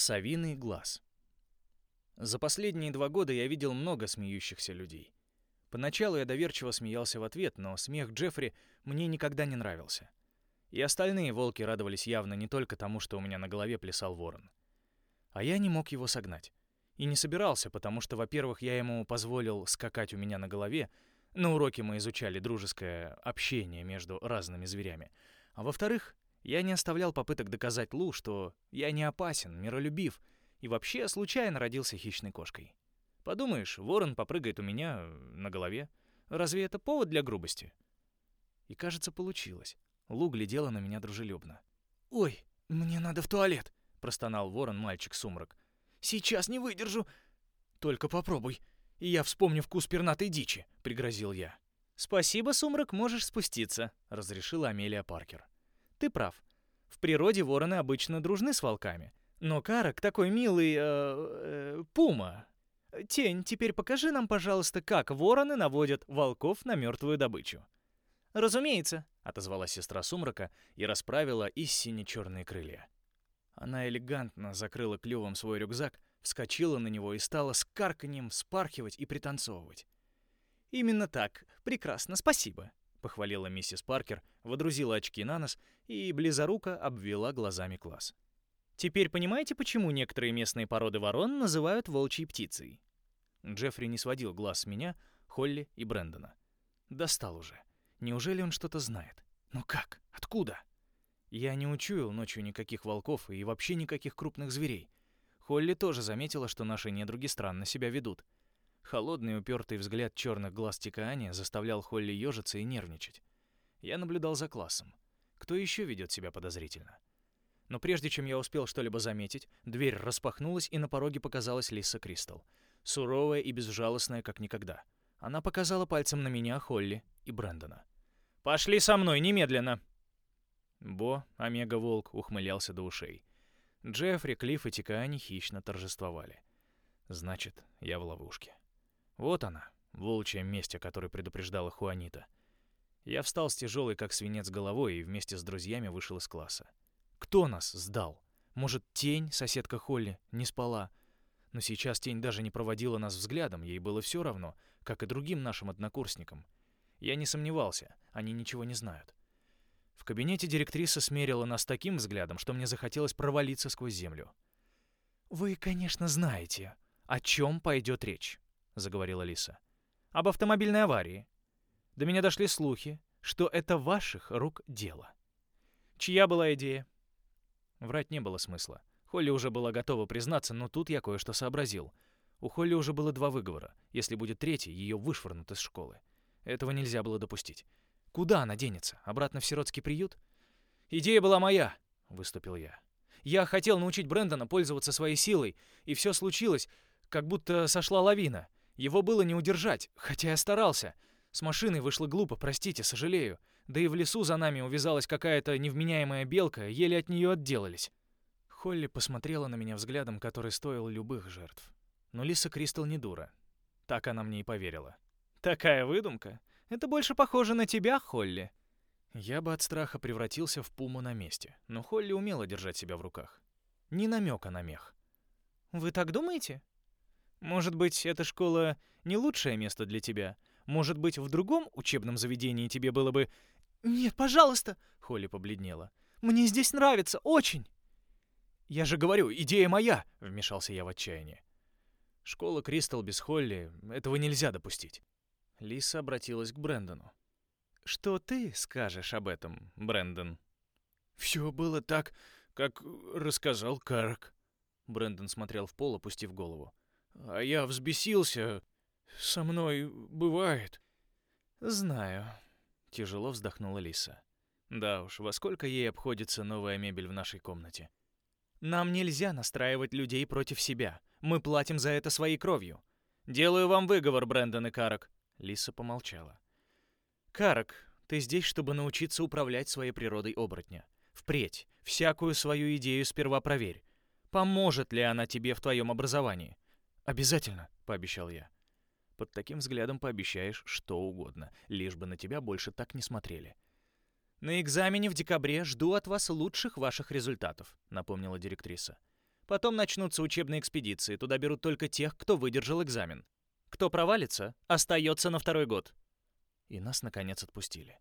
Совиный глаз. За последние два года я видел много смеющихся людей. Поначалу я доверчиво смеялся в ответ, но смех Джеффри мне никогда не нравился. И остальные волки радовались явно не только тому, что у меня на голове плясал ворон. А я не мог его согнать. И не собирался, потому что, во-первых, я ему позволил скакать у меня на голове, на уроке мы изучали дружеское общение между разными зверями. А во-вторых, я не оставлял попыток доказать Лу, что я не опасен, миролюбив и вообще случайно родился хищной кошкой. Подумаешь, ворон попрыгает у меня на голове. Разве это повод для грубости? И, кажется, получилось. Лу глядела на меня дружелюбно. «Ой, мне надо в туалет!» — простонал ворон мальчик-сумрак. Сейчас не выдержу. Только попробуй, и я вспомню вкус пернатой дичи, пригрозил я. Спасибо, Сумрак, можешь спуститься, разрешила Амелия Паркер. Ты прав. В природе вороны обычно дружны с волками. Но Карак такой милый, э, э, пума. Тень, теперь покажи нам, пожалуйста, как вороны наводят волков на мертвую добычу. Разумеется, отозвалась сестра Сумрака и расправила из сине-черные крылья. Она элегантно закрыла клювом свой рюкзак, вскочила на него и стала с карканьем вспархивать и пританцовывать. «Именно так. Прекрасно, спасибо», — похвалила миссис Паркер, водрузила очки на нос и близоруко обвела глазами класс. «Теперь понимаете, почему некоторые местные породы ворон называют волчьей птицей?» Джеффри не сводил глаз с меня, Холли и Брэндона. Достал уже. Неужели он что-то знает? Но как? Откуда? Я не учуял ночью никаких волков и вообще никаких крупных зверей. Холли тоже заметила, что наши недруги странно себя ведут. Холодный упертый взгляд черных глаз Тикаани заставлял Холли ежиться и нервничать. Я наблюдал за классом. Кто еще ведет себя подозрительно? Но прежде чем я успел что-либо заметить, дверь распахнулась, и на пороге показалась Лиса Кристал. Суровая и безжалостная, как никогда. Она показала пальцем на меня, Холли и Брэндона. «Пошли со мной, немедленно!» Бо, Омега-волк, ухмылялся до ушей. Джеффри, Клифф и Тикаани хищно торжествовали. Значит, я в ловушке. Вот она, волчья месть, о которой предупреждала Хуанита. Я встал с тяжелой, как свинец, головой и вместе с друзьями вышел из класса. Кто нас сдал? Может, тень, соседка Холли, не спала? Но сейчас тень даже не проводила нас взглядом, ей было все равно, как и другим нашим однокурсникам. Я не сомневался, они ничего не знают. В кабинете директриса смерила нас таким взглядом, что мне захотелось провалиться сквозь землю. «Вы, конечно, знаете, о чем пойдет речь», — заговорила Лиса. «Об автомобильной аварии. До меня дошли слухи, что это ваших рук дело. Чья была идея?» Врать не было смысла. Холли уже была готова признаться, но тут я кое-что сообразил. У Холли уже было два выговора. Если будет третий, ее вышвырнут из школы. Этого нельзя было допустить. Куда она денется? Обратно в сиротский приют? Идея была моя, выступил я. Я хотел научить Брэндона пользоваться своей силой, и все случилось, как будто сошла лавина. Его было не удержать, хотя я старался. С машиной вышло глупо, простите, сожалею. Да и в лесу за нами увязалась какая-то невменяемая белка, еле от нее отделались. Холли посмотрела на меня взглядом, который стоил любых жертв. Но Лиса Кристал не дура. Так она мне и поверила. «Такая выдумка? Это больше похоже на тебя, Холли. Я бы от страха превратился в пуму на месте, но Холли умела держать себя в руках. Ни намека на мех. Вы так думаете? Может быть, эта школа не лучшее место для тебя? Может быть, в другом учебном заведении тебе было бы... Нет, пожалуйста, Холли побледнела. Мне здесь нравится, очень. Я же говорю, идея моя, вмешался я в отчаяние. Школа Кристал без Холли, этого нельзя допустить. Лиса обратилась к Брэндону. «Что ты скажешь об этом, Брэндон?» «Все было так, как рассказал Карк». Брэндон смотрел в пол, опустив голову. «А я взбесился. Со мной бывает». «Знаю», — тяжело вздохнула Лиса. «Да уж, во сколько ей обходится новая мебель в нашей комнате?» «Нам нельзя настраивать людей против себя. Мы платим за это своей кровью. Делаю вам выговор, Брэндон и Карак. Лиса помолчала. «Карак, ты здесь, чтобы научиться управлять своей природой оборотня. Впредь, всякую свою идею сперва проверь. Поможет ли она тебе в твоем образовании?» «Обязательно», — пообещал я. Под таким взглядом пообещаешь что угодно, лишь бы на тебя больше так не смотрели. «На экзамене в декабре жду от вас лучших ваших результатов», — напомнила директриса. Потом начнутся учебные экспедиции. Туда берут только тех, кто выдержал экзамен. Кто провалится, остается на второй год. И нас, наконец, отпустили.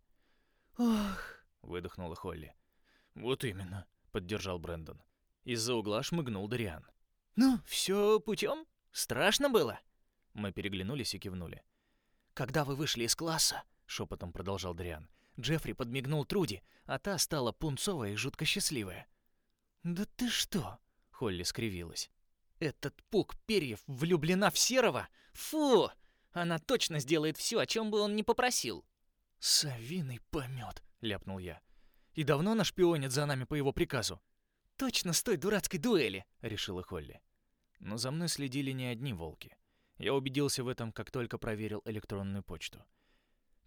«Ох», — выдохнула Холли. «Вот именно», — поддержал Брэндон. Из-за угла шмыгнул Дариан. «Ну, все путем? Страшно было?» Мы переглянулись и кивнули. «Когда вы вышли из класса», — шепотом продолжал Дриан, Джеффри подмигнул Труди, а та стала пунцовая и жутко счастливая. «Да ты что?» — Холли скривилась. «Этот пук перьев влюблена в Серого? Фу! Она точно сделает все, о чем бы он ни попросил». «Совиный помет», — ляпнул я. «И давно она шпионит за нами по его приказу?» «Точно с той дурацкой дуэли», — решила Холли. Но за мной следили не одни волки. Я убедился в этом, как только проверил электронную почту.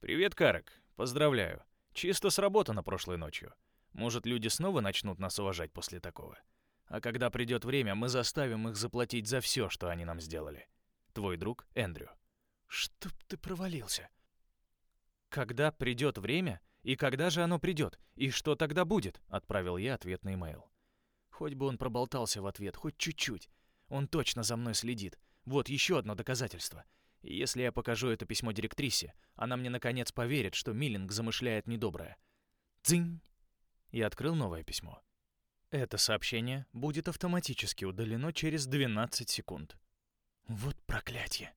«Привет, Карек. Поздравляю. Чисто сработано прошлой ночью. Может, люди снова начнут нас уважать после такого? А когда придет время, мы заставим их заплатить за все, что они нам сделали. Твой друг Эндрю». «Чтоб ты провалился», «Когда придет время? И когда же оно придет? И что тогда будет?» — отправил я ответный имейл. Хоть бы он проболтался в ответ, хоть чуть-чуть. Он точно за мной следит. Вот еще одно доказательство. Если я покажу это письмо директрисе, она мне наконец поверит, что Миллинг замышляет недоброе. Дзынь! Я открыл новое письмо. Это сообщение будет автоматически удалено через 12 секунд. Вот проклятие.